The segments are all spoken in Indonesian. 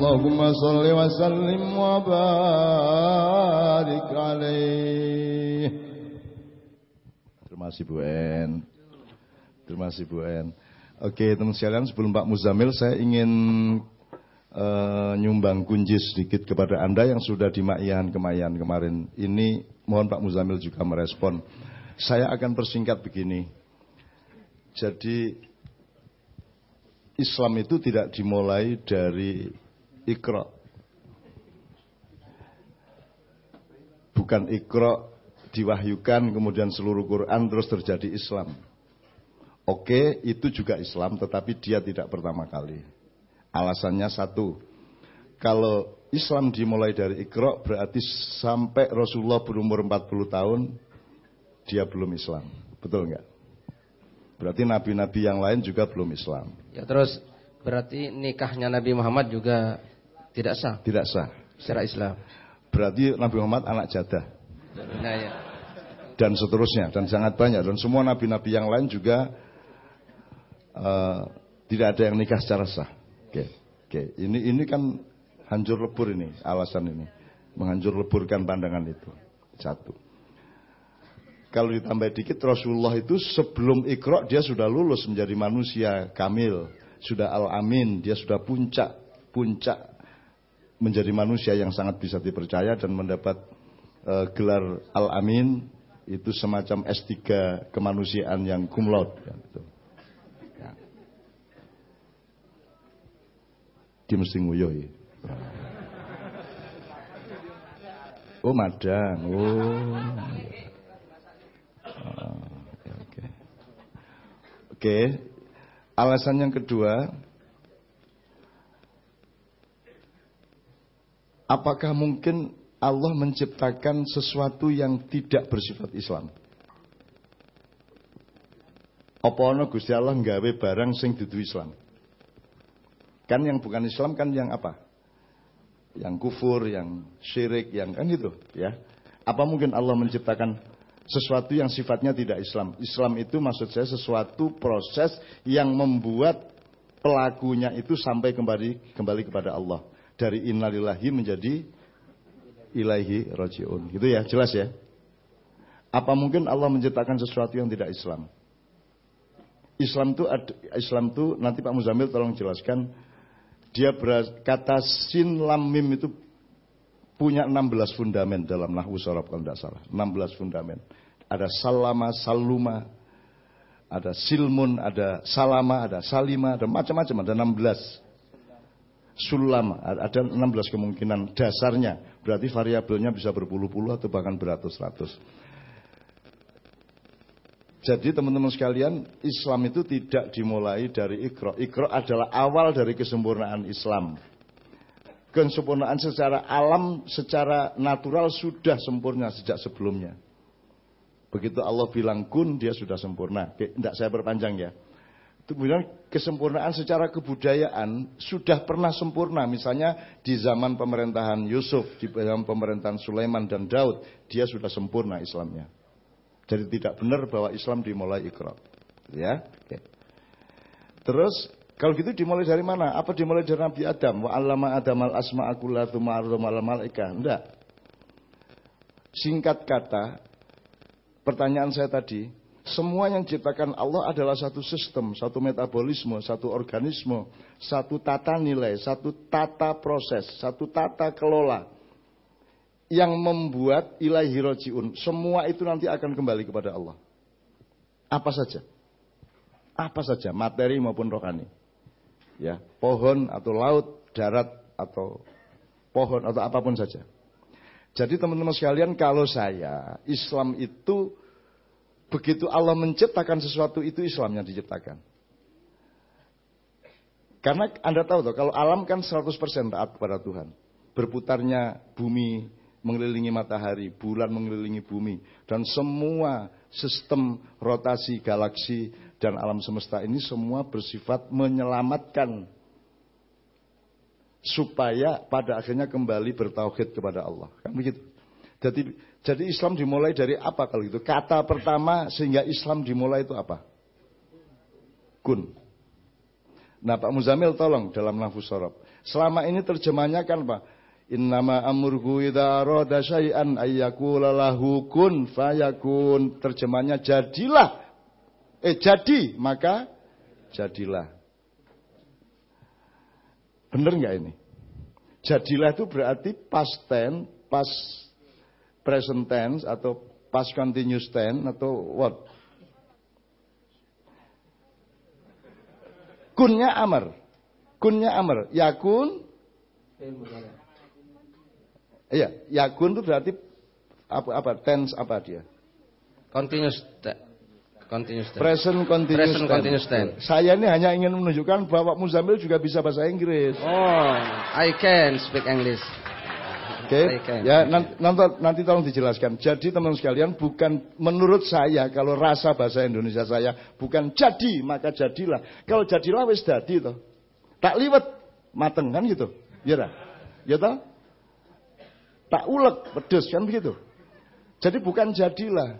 اللهم صل وسلم وبارك عليه Terima kasih Bu En. Terima kasih Bu En. Oke teman sekalian sebelum Pak Muzamil saya ingin uh, nyumbang kunci sedikit kepada Anda yang sudah di Makian Kemayan kemarin. Ini mohon Pak Muzamil juga merespon. Saya akan persingkat begini. Jadi Islam itu tidak dimulai dari ikra. Bukan ikra diwahyukan kemudian seluruh Quran terus terjadi Islam. Oke, itu juga Islam tetapi dia tidak pertama kali. Alasannya satu. Kalau Islam dimulai dari ikra berarti sampai Rasulullah berumur 40 tahun dia belum Islam. Betul enggak? Berarti nabi-nabi yang lain juga belum Islam. Ya terus berarti nikahnya Nabi Muhammad juga tidak sah. Tidak sah. Secara Islam. Berarti Nabi Muhammad anak jadah. Nah, ya. Dan seterusnya dan sangat banyak dan semua nabi-nabi yang lain juga uh, tidak ada yang nikah secara sah. Oke, oke. Ini ini kan hancur lebur ini alasan ini, menghancur leburkan pandangan itu. Satu. Kalau ditambah dikit Rasulullah itu sebelum ikro dia sudah lulus menjadi manusia kamil, sudah al-amin, dia sudah puncak puncak menjadi manusia yang sangat bisa dipercaya dan mendapat uh, gelar al-amin itu semacam S3 kemanusiaan yang laude. Ya, gitu. ya. Dia mesti nguyuh ya. Oh madang, oh. Oke, oke. Oke, alasan yang kedua, apakah mungkin Allah menciptakan sesuatu yang tidak bersifat Islam? Apa ana Gusti Allah nggawe barang sing dudu Islam? Kan yang bukan Islam kan yang apa? Yang kufur, yang syirik, yang kan itu, ya. Apa mungkin Allah menciptakan sesuatu yang sifatnya tidak Islam. Islam itu maksud saya sesuatu proses yang membuat pelakunya itu sampai kembali kembali kepada Allah. Dari innalillahi menjadi ilaihi rojiun. Gitu ya, jelas ya. Apa mungkin Allah menciptakan sesuatu yang tidak Islam? Islam itu Islam itu nanti Pak Muzamil tolong jelaskan dia beras, kata sin lam mim itu punya 16 fundamen dalam Nahwu Sorob kalau tidak salah. 16 fundamen. Ada salama, saluma, ada silmun, ada salama, ada salima, ada macam-macam, ada 16. Sulam, ada 16 kemungkinan dasarnya. Berarti variabelnya bisa berpuluh-puluh atau bahkan beratus-ratus. Jadi teman-teman sekalian, Islam itu tidak dimulai dari ikro. Ikro adalah awal dari kesempurnaan Islam kesempurnaan secara alam, secara natural sudah sempurna sejak sebelumnya. Begitu Allah bilang kun, dia sudah sempurna. Tidak saya perpanjang ya. Kemudian kesempurnaan secara kebudayaan sudah pernah sempurna. Misalnya di zaman pemerintahan Yusuf, di zaman pemerintahan Sulaiman dan Daud, dia sudah sempurna Islamnya. Jadi tidak benar bahwa Islam dimulai ikrar. Ya. Terus kalau gitu dimulai dari mana? Apa dimulai dari Nabi Adam? Wa allama Adam al asma'a kullatu ma'arudum al malaika. Enggak. Singkat kata, pertanyaan saya tadi, semua yang diciptakan Allah adalah satu sistem, satu metabolisme, satu organisme, satu tata nilai, satu tata proses, satu tata kelola yang membuat ilahi rojiun. Semua itu nanti akan kembali kepada Allah. Apa saja? Apa saja, materi maupun rohani ya pohon atau laut, darat atau pohon atau apa pun saja. Jadi teman-teman sekalian kalau saya Islam itu begitu Allah menciptakan sesuatu itu Islam yang diciptakan. Karena Anda tahu tuh kalau alam kan 100% taat kepada Tuhan. Berputarnya bumi mengelilingi matahari, bulan mengelilingi bumi dan semua sistem rotasi galaksi dan alam semesta ini semua bersifat menyelamatkan supaya pada akhirnya kembali bertauhid kepada Allah. Kan begitu. Jadi jadi Islam dimulai dari apa kalau gitu? Kata pertama sehingga Islam dimulai itu apa? Kun. Nah Pak Muzamil tolong dalam nafus sorob. Selama ini terjemahnya kan apa? Innama amurhu idza arada syai'an ayyakula lahu kun fayakun. Terjemahnya jadilah. Eh jadi, maka jadilah. Benar nggak ini? Jadilah itu berarti past tense, past present tense atau past continuous tense atau what? Kunnya amar. Kunnya amar. Yakun Iya, yakun itu berarti apa apa tense apa dia? Continuous continuous tense. Present continuous Present tense. continuous tense. Saya ini hanya ingin menunjukkan bahwa Muzamil juga bisa bahasa Inggris. Oh, I can speak English. Oke, can. ya nanti, nanti, nanti tolong dijelaskan. Jadi teman-teman sekalian, bukan menurut saya kalau rasa bahasa Indonesia saya bukan jadi maka jadilah. Kalau jadilah wis dadi toh. Tak liwet mateng kan gitu. Ya dah. Ya toh? Tak ulek pedes kan begitu. Jadi bukan jadilah.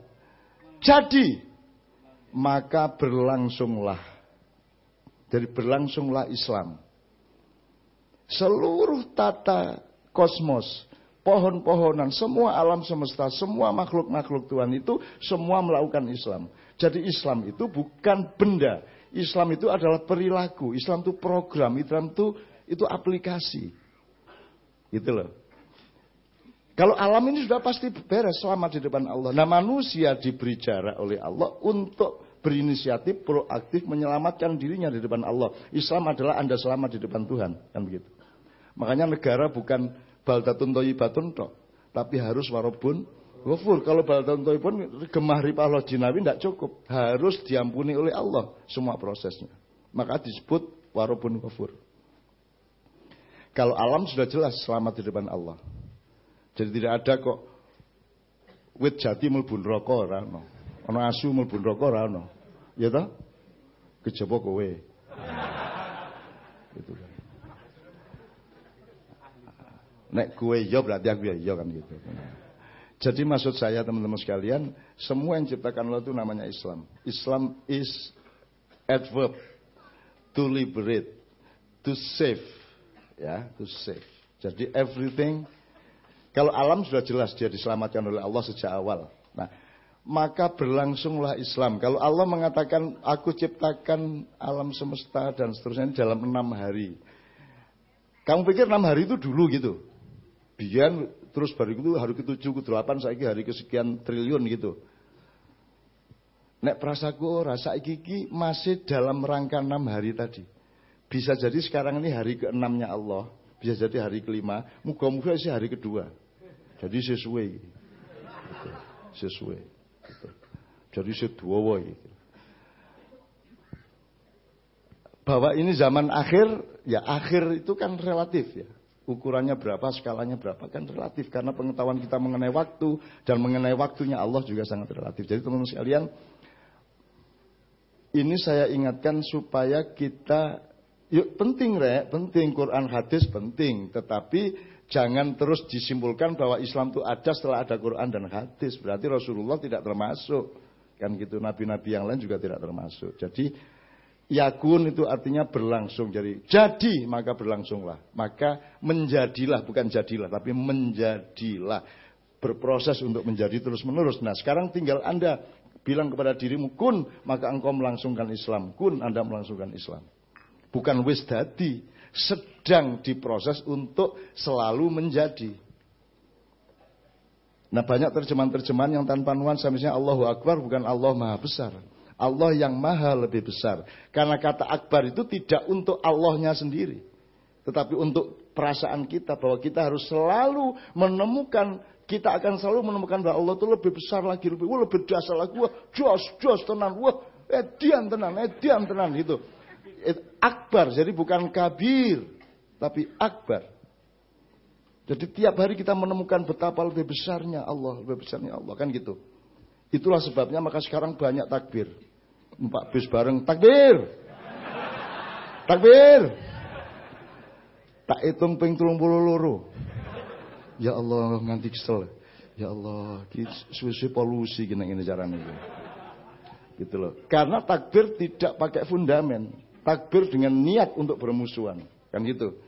Jadi maka berlangsunglah. Jadi berlangsunglah Islam. Seluruh tata kosmos, pohon-pohonan, semua alam semesta, semua makhluk-makhluk Tuhan itu semua melakukan Islam. Jadi Islam itu bukan benda. Islam itu adalah perilaku. Islam itu program. Islam itu itu aplikasi. Gitu loh. Kalau alam ini sudah pasti beres selamat di depan Allah. Nah manusia diberi jarak oleh Allah untuk berinisiatif proaktif menyelamatkan dirinya di depan Allah. Islam adalah anda selamat di depan Tuhan kan begitu. Makanya negara bukan baldatun toyibatun tok, tapi harus warobun Ghafur. Kalau baldatun toyibun gemah ripah jinawi tidak cukup. Harus diampuni oleh Allah semua prosesnya. Maka disebut warobun ghafur. Kalau alam sudah jelas selamat di depan Allah. Jadi tidak ada kok wit jati mlebu neraka ora ono. Asu mlebu neraka ora ono. Ya ta? Kejaba kowe. Gitu kan. Nek kowe ya berarti aku ya iya kan gitu. Jadi maksud saya teman-teman sekalian, semua yang diciptakan Allah itu namanya Islam. Islam is adverb to liberate, to save, ya, to save. Jadi everything kalau alam sudah jelas dia diselamatkan oleh Allah sejak awal. Nah, maka berlangsunglah Islam. Kalau Allah mengatakan aku ciptakan alam semesta dan seterusnya dalam enam hari. Kamu pikir enam hari itu dulu gitu? Biar terus baru itu hari ke-7, ke-8, saya hari kesekian triliun gitu. Nek prasaku rasa iki masih dalam rangka enam hari tadi. Bisa jadi sekarang ini hari ke-6-nya Allah. Bisa jadi hari kelima. Muka-muka sih hari kedua. Jadi sesuai. Gitu. Sesuai. Gitu. Jadi seduawa gitu. Bahwa ini zaman akhir, ya akhir itu kan relatif ya ukurannya berapa, skalanya berapa kan relatif karena pengetahuan kita mengenai waktu dan mengenai waktunya Allah juga sangat relatif. Jadi teman-teman sekalian, ini saya ingatkan supaya kita yuk penting rek, penting Quran hadis penting, tetapi jangan terus disimpulkan bahwa Islam itu ada setelah ada Quran dan hadis. Berarti Rasulullah tidak termasuk. Kan gitu, nabi-nabi yang lain juga tidak termasuk. Jadi Yakun itu artinya berlangsung. Jadi jadi maka berlangsunglah. Maka menjadilah bukan jadilah tapi menjadilah. Berproses untuk menjadi terus menerus. Nah sekarang tinggal anda bilang kepada dirimu kun maka engkau melangsungkan Islam. Kun anda melangsungkan Islam. Bukan wis dadi. Sedang diproses untuk selalu menjadi. Nah banyak terjemahan-terjemahan yang tanpa nuansa misalnya Allahu Akbar bukan Allah Maha Besar. Allah yang maha lebih besar. Karena kata akbar itu tidak untuk Allahnya sendiri. Tetapi untuk perasaan kita bahwa kita harus selalu menemukan kita akan selalu menemukan bahwa Allah itu lebih besar lagi, lebih wah, lebih dasar lagi, wah jos jos tenan, wah edian tenan, edian tenan itu. Akbar, jadi bukan kabir, tapi akbar. Jadi tiap hari kita menemukan betapa lebih besarnya Allah, lebih besarnya Allah kan gitu. Itulah sebabnya maka sekarang banyak takbir numpak bis bareng takbir. Takbir. Tak hitung ping loro. Ya Allah nganti kesel. Ya Allah, suwe-suwe polusi gini ini caranya gitu. gitu loh. Karena takbir tidak pakai fundamen. Takbir dengan niat untuk bermusuhan. Kan gitu.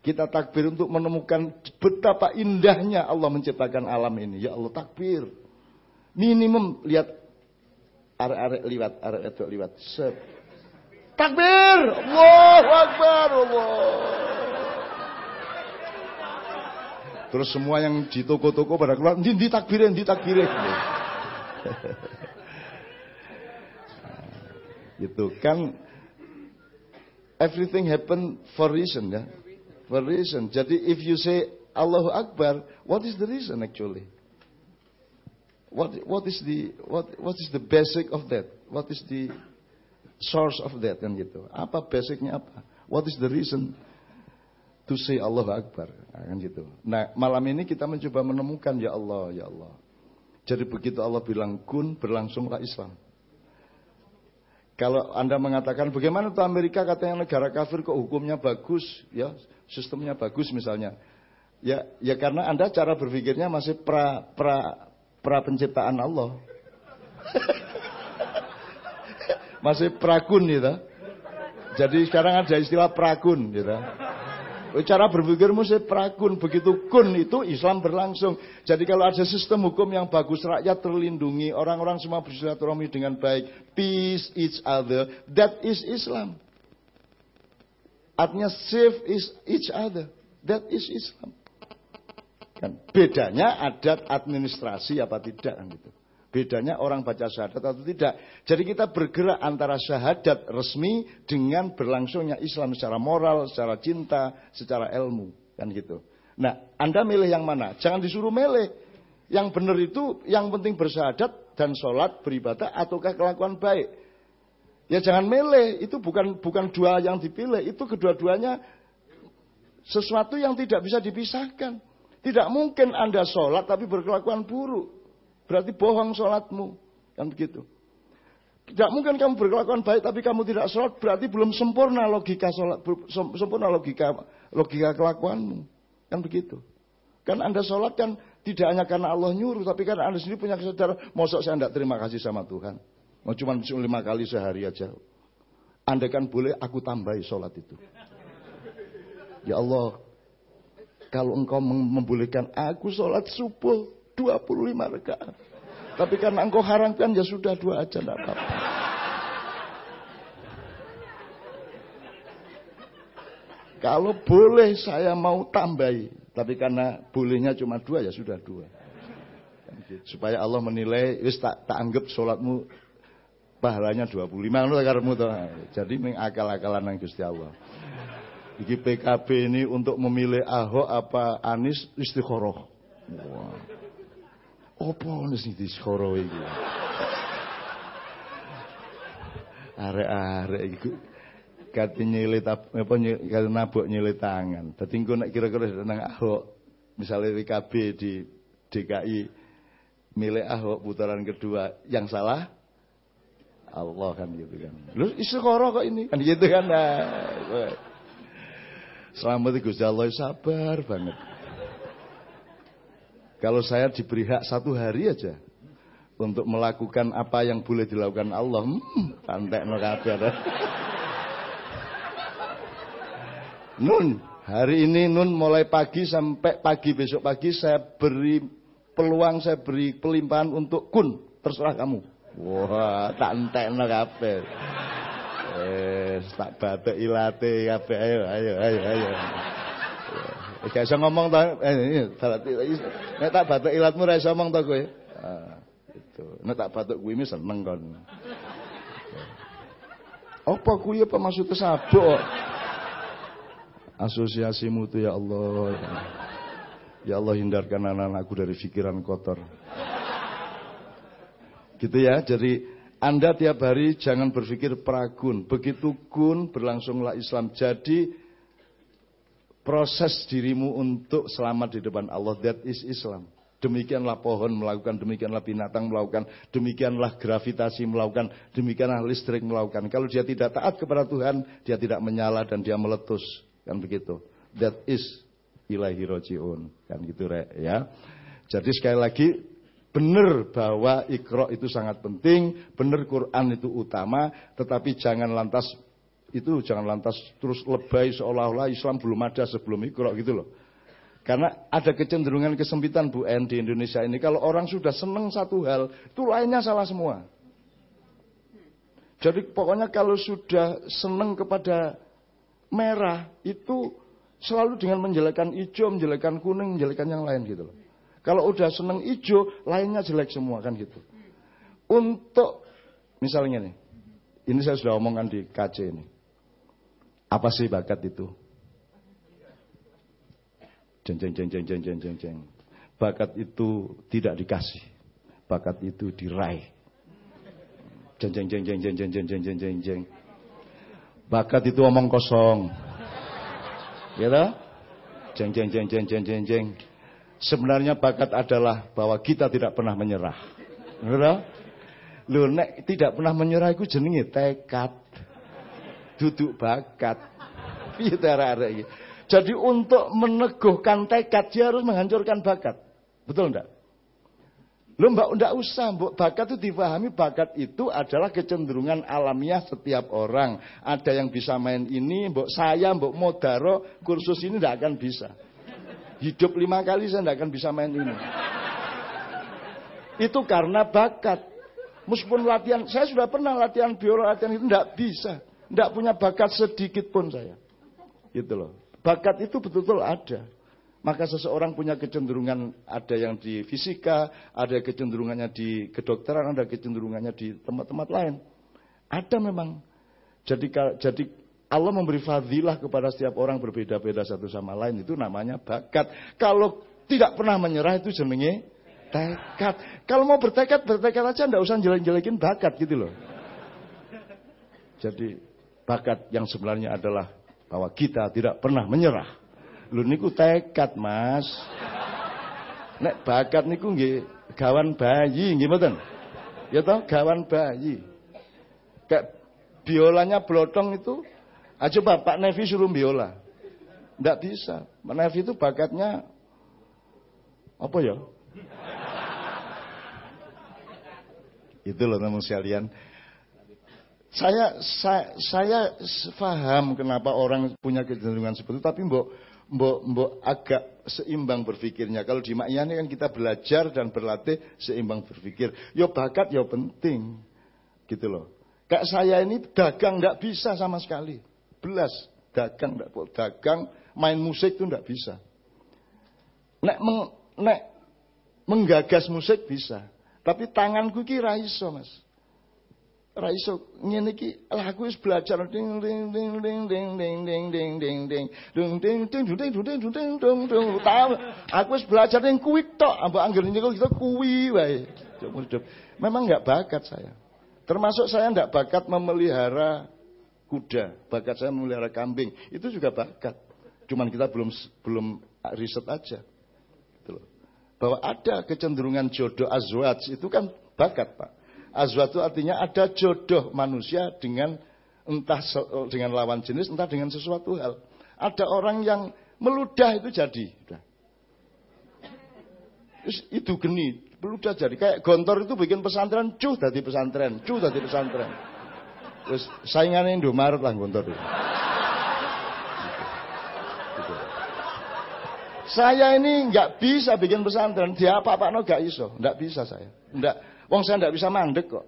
Kita takbir untuk menemukan betapa indahnya Allah menciptakan alam ini. Ya Allah takbir. Minimum lihat arek-arek liwat, arek itu liwat. Set. Takbir! Allah Akbar! Allah. Terus semua yang di toko-toko pada keluar, di, di takbirin, di takbirin. gitu kan everything happen for reason ya for reason. Jadi if you say Allahu Akbar, what is the reason actually? What what is the what what is the basic of that? What is the source of that kan gitu? Apa basicnya apa? What is the reason to say Allahu Akbar? Nah, kan gitu. Nah, malam ini kita mencoba menemukan ya Allah, ya Allah. Jadi begitu Allah bilang kun berlangsunglah Islam. Kalau Anda mengatakan bagaimana tuh Amerika katanya negara kafir kok hukumnya bagus, ya sistemnya bagus misalnya. Ya, ya karena Anda cara berpikirnya masih pra pra pra penciptaan Allah. masih prakun gitu. Jadi sekarang ada istilah prakun gitu. Cara berpikirmu saya prakun. Begitu kun itu Islam berlangsung. Jadi kalau ada sistem hukum yang bagus, rakyat terlindungi, orang-orang semua bersilaturahmi dengan baik, peace each other, that is Islam. Artinya save is each other. That is Islam. Kan bedanya adat administrasi apa tidak kan gitu. Bedanya orang baca syahadat atau tidak. Jadi kita bergerak antara syahadat resmi dengan berlangsungnya Islam secara moral, secara cinta, secara ilmu. Kan gitu. Nah, Anda milih yang mana? Jangan disuruh milih. Yang benar itu yang penting bersyahadat dan sholat beribadah ataukah kelakuan baik. Ya jangan milih, itu bukan bukan dua yang dipilih, itu kedua-duanya sesuatu yang tidak bisa dipisahkan. Tidak mungkin Anda sholat tapi berkelakuan buruk. Berarti bohong sholatmu. Kan begitu. Tidak mungkin kamu berkelakuan baik tapi kamu tidak sholat berarti belum sempurna logika sholat, sempurna logika logika kelakuanmu. Kan begitu. Kan Anda sholat kan tidak hanya karena Allah nyuruh tapi karena Anda sendiri punya kesadaran. Mosok saya tidak terima kasih sama Tuhan. Mau cuma lima kali sehari aja. Anda kan boleh aku tambahi sholat itu. Ya Allah, kalau engkau membolehkan aku sholat subuh 25 rakaat. Tapi karena engkau haramkan ya sudah dua aja tidak apa-apa. Kalau boleh saya mau tambahi. Tapi karena bolehnya cuma dua ya sudah dua. Supaya Allah menilai, wis tak, tak anggap sholatmu pahalanya 25 ngono karemu to. Jadi mengakal-akalan nang Gusti Allah. Iki PKB ini untuk memilih Ahok apa Anies istikharah. Wah. Apa wis diskoro iki? Arek-arek iku kate nyilit apa kate nabok nyilit tangan. Dadi engko nek kira-kira nang Ahok misalnya WKB di DKI milih Ahok putaran kedua yang salah Allah kan gitu kan. Lu istiqoroh kok ini kan gitu kan. Nah, Selamat Gusti Allah sabar banget. Kalau saya diberi hak satu hari aja untuk melakukan apa yang boleh dilakukan Allah, hmm, no Nun, hari ini Nun mulai pagi sampai pagi besok pagi saya beri peluang, saya beri pelimpahan untuk kun, terserah kamu. Wah, tak entek no kabeh. Eh, tak batuk ilate kabeh. Ayo, ayo, ayo, ayo. Gak iso ngomong ta. Eh, nek tak batuk ilatmu ra iso ngomong ta kowe. Ah, itu. Nek tak batuk kuwi seneng kon. Apa kuwi apa maksudnya sabuk? Asosiasimu itu ya Allah. Ya Allah hindarkan anak-anakku dari pikiran kotor. Gitu ya. Jadi Anda tiap hari jangan berpikir pragun. Begitu kun berlangsunglah Islam. Jadi proses dirimu untuk selamat di depan Allah. That is Islam. Demikianlah pohon melakukan, demikianlah binatang melakukan, demikianlah gravitasi melakukan, demikianlah listrik melakukan. Kalau dia tidak taat kepada Tuhan, dia tidak menyala dan dia meletus. Kan begitu. That is ilahi roji'un. Kan gitu ya. Jadi sekali lagi, benar bahwa ikro itu sangat penting, benar Quran itu utama, tetapi jangan lantas Itu jangan lantas terus lebay seolah-olah Islam belum ada sebelum Iqra gitu loh. Karena ada kecenderungan kesempitan Bu En di Indonesia ini. Kalau orang sudah seneng satu hal, itu lainnya salah semua. Jadi pokoknya kalau sudah seneng kepada merah, itu selalu dengan menjelekkan hijau, menjelekkan kuning, menjelekkan yang lain gitu loh. Kalau udah seneng hijau, lainnya jelek semua kan gitu. Untuk misalnya nih, ini saya sudah omongkan di KC ini. Apa sih bakat itu? Jeng jeng jeng jeng jeng jeng jeng jeng. Bakat itu tidak dikasih. Bakat itu diraih. Jeng jeng jeng jeng jeng jeng jeng jeng jeng jeng jeng. Bakat itu omong kosong. Ya toh? Jeng jeng jeng jeng jeng jeng jeng. Sebenarnya bakat adalah bahwa kita tidak pernah menyerah. Lho nek tidak pernah menyerah itu jenenge tekad duduk bakat. Piye arek Jadi untuk meneguhkan tekad dia harus menghancurkan bakat. Betul enggak? Lo mbak enggak usah, mbak bakat itu dipahami bakat itu adalah kecenderungan alamiah setiap orang. Ada yang bisa main ini, mbak saya, mbak modaro, kursus ini enggak akan bisa. Hidup lima kali saya enggak akan bisa main ini. Itu karena bakat. Meskipun latihan, saya sudah pernah latihan biola, latihan itu enggak bisa. Tidak punya bakat sedikit pun saya. Gitu loh. Bakat itu betul-betul ada. Maka seseorang punya kecenderungan ada yang di fisika, ada kecenderungannya di kedokteran, ada kecenderungannya di tempat-tempat lain. Ada memang. Jadi jadi Allah memberi fadilah kepada setiap orang berbeda-beda satu sama lain itu namanya bakat. Kalau tidak pernah menyerah itu jenenge tekad. Kalau mau bertekad, bertekad aja ndak usah jelek-jelekin bakat gitu loh. Jadi bakat yang sebenarnya adalah bahwa kita tidak pernah menyerah. Lu niku tekad, Mas. Nek bakat niku nggih gawan bayi nggih mboten? Ya toh, gawan bayi. Kayak biolanya blotong itu aja Pak Nevi suruh biola. Enggak bisa. Pak Nevi itu bakatnya apa ya? itu loh namun sekalian saya, saya saya paham kenapa orang punya kecenderungan seperti itu, tapi mbok mbok mbok agak seimbang berpikirnya. Kalau di Makyani kan kita belajar dan berlatih seimbang berpikir. Yo bakat yo penting, gitu loh. Kayak saya ini dagang nggak bisa sama sekali, belas dagang nggak dagang main musik tuh nggak bisa. Nek meng, nek menggagas musik bisa, tapi tanganku kira iso mas. Ora iso ngene aku wis belajar ding ding ding ding ding ding ding ding ding ding ding ding ding ding ding dung dung tahu aku wis belajar ning kuwi tok ambek angger niku kita kuwi wae memang enggak bakat saya termasuk saya enggak bakat memelihara kuda bakat saya memelihara kambing itu juga bakat cuman kita belum belum riset aja gitu loh bahwa ada kecenderungan jodoh azwaj itu kan bakat Pak Azwat itu artinya ada jodoh manusia dengan entah dengan lawan jenis, entah dengan sesuatu hal. Ada orang yang meludah itu jadi. Itu geni, meludah jadi. Kayak gontor itu bikin pesantren, cuh dari pesantren, cuh dari pesantren. Terus saingannya Indomaret lah itu. Gitu. Saya ini nggak bisa bikin pesantren, dia apa-apa no gak iso, nggak bisa saya, nggak Wong saya tidak bisa mandek kok.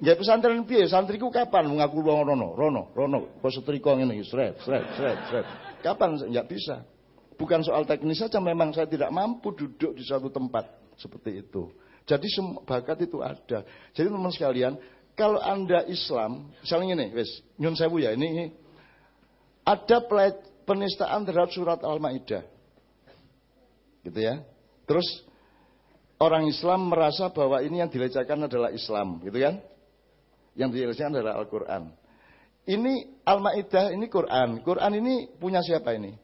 Ya pesantren piye? Santriku kapan mengaku rono, rono, rono, kok setrika iki, sret, sret, sret, sret. Kapan enggak bisa? Bukan soal teknis saja memang saya tidak mampu duduk di suatu tempat seperti itu. Jadi bakat itu ada. Jadi teman sekalian, kalau Anda Islam, misalnya ini, wes, nyun sewu ya, ini ada penistaan terhadap surat Al-Maidah. Gitu ya. Terus orang Islam merasa bahwa ini yang dilecehkan adalah Islam, gitu kan? Yang dilecehkan adalah Al-Quran. Ini Al-Ma'idah, ini Quran. Quran ini punya siapa ini?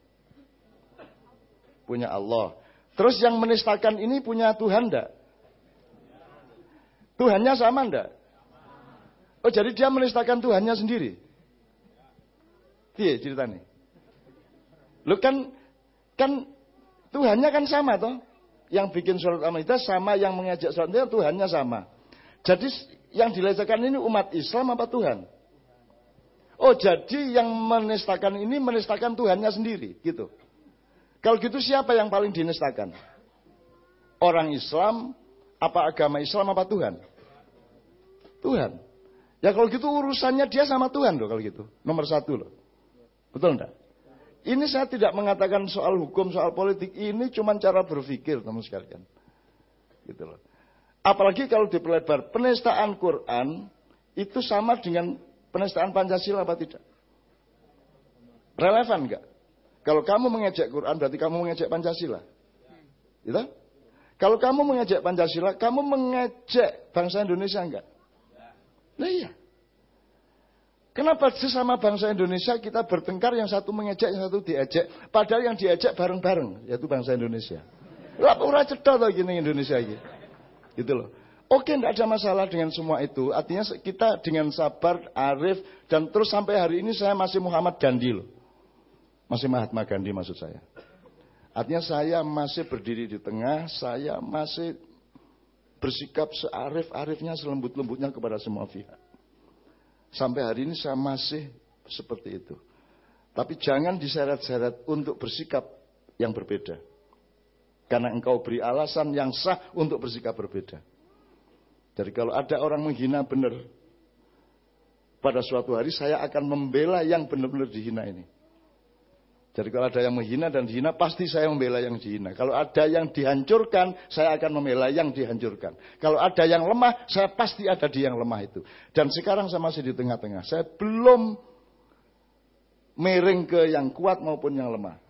Punya Allah. Terus yang menistakan ini punya Tuhan enggak? Tuhannya sama enggak? Oh jadi dia menistakan Tuhannya sendiri? Iya ceritanya. Lu kan kan Tuhannya kan sama toh? yang bikin surat Al-Maidah sama yang mengajak surat Al-Maidah Tuhannya sama. Jadi yang dilecehkan ini umat Islam apa Tuhan? Oh jadi yang menistakan ini menistakan Tuhannya sendiri, gitu. Kalau gitu siapa yang paling dinistakan? Orang Islam, apa agama Islam, apa Tuhan? Tuhan. Ya kalau gitu urusannya dia sama Tuhan loh kalau gitu. Nomor satu loh. Betul enggak? Ini saya tidak mengatakan soal hukum, soal politik. Ini cuma cara berpikir teman sekalian. Gitu loh. Apalagi kalau diperlebar. Penistaan Quran itu sama dengan penistaan Pancasila apa tidak? Relevan enggak? Kalau kamu mengejek Quran berarti kamu mengejek Pancasila. Gitu? Kalau kamu mengejek Pancasila, kamu mengejek bangsa Indonesia enggak? Nah iya. Kenapa sesama bangsa Indonesia kita bertengkar yang satu mengejek, yang satu diejek. Padahal yang diejek bareng-bareng, yaitu bangsa Indonesia. Lah ora cedok to gini Indonesia ini. Gitu loh. Oke, tidak ada masalah dengan semua itu. Artinya kita dengan sabar, arif, dan terus sampai hari ini saya masih Muhammad Gandhi loh. Masih Mahatma Gandhi maksud saya. Artinya saya masih berdiri di tengah, saya masih bersikap searif-arifnya, selembut-lembutnya kepada semua pihak. Sampai hari ini saya masih seperti itu. Tapi jangan diseret-seret untuk bersikap yang berbeda. Karena engkau beri alasan yang sah untuk bersikap berbeda. Jadi kalau ada orang menghina benar, pada suatu hari saya akan membela yang benar-benar dihina ini. Jadi kalau ada yang menghina dan dihina, pasti saya membela yang dihina. Kalau ada yang dihancurkan, saya akan membela yang dihancurkan. Kalau ada yang lemah, saya pasti ada di yang lemah itu. Dan sekarang saya masih di tengah-tengah. Saya belum miring ke yang kuat maupun yang lemah.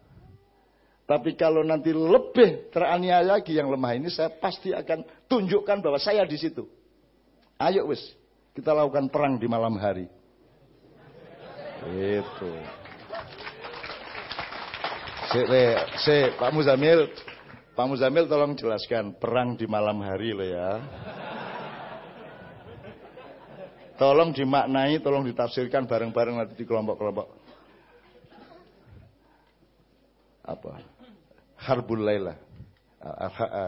Tapi kalau nanti lebih teraniaya lagi yang lemah ini, saya pasti akan tunjukkan bahwa saya di situ. Ayo wis, kita lakukan perang di malam hari. Itu. Si, si, Pak Muzamil, Pak Muzamil tolong jelaskan perang di malam hari loh ya. Tolong dimaknai, tolong ditafsirkan bareng-bareng nanti di kelompok-kelompok. Apa? Harbul Laila.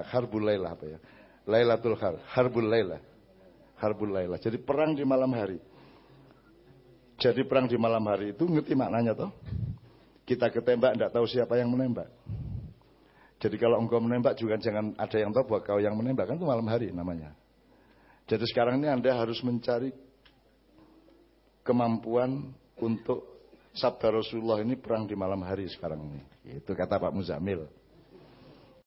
Harbul Laila apa ya? Lailatul Har. Harbul Laila. Harbul Laila. Jadi perang di malam hari. Jadi perang di malam hari itu ngerti maknanya toh? Kita ketembak tidak tahu siapa yang menembak. Jadi kalau engkau menembak juga jangan ada yang tahu bahwa kau yang menembak kan itu malam hari namanya. Jadi sekarang ini Anda harus mencari kemampuan untuk sabda Rasulullah ini perang di malam hari sekarang ini. Itu kata Pak Muzamil.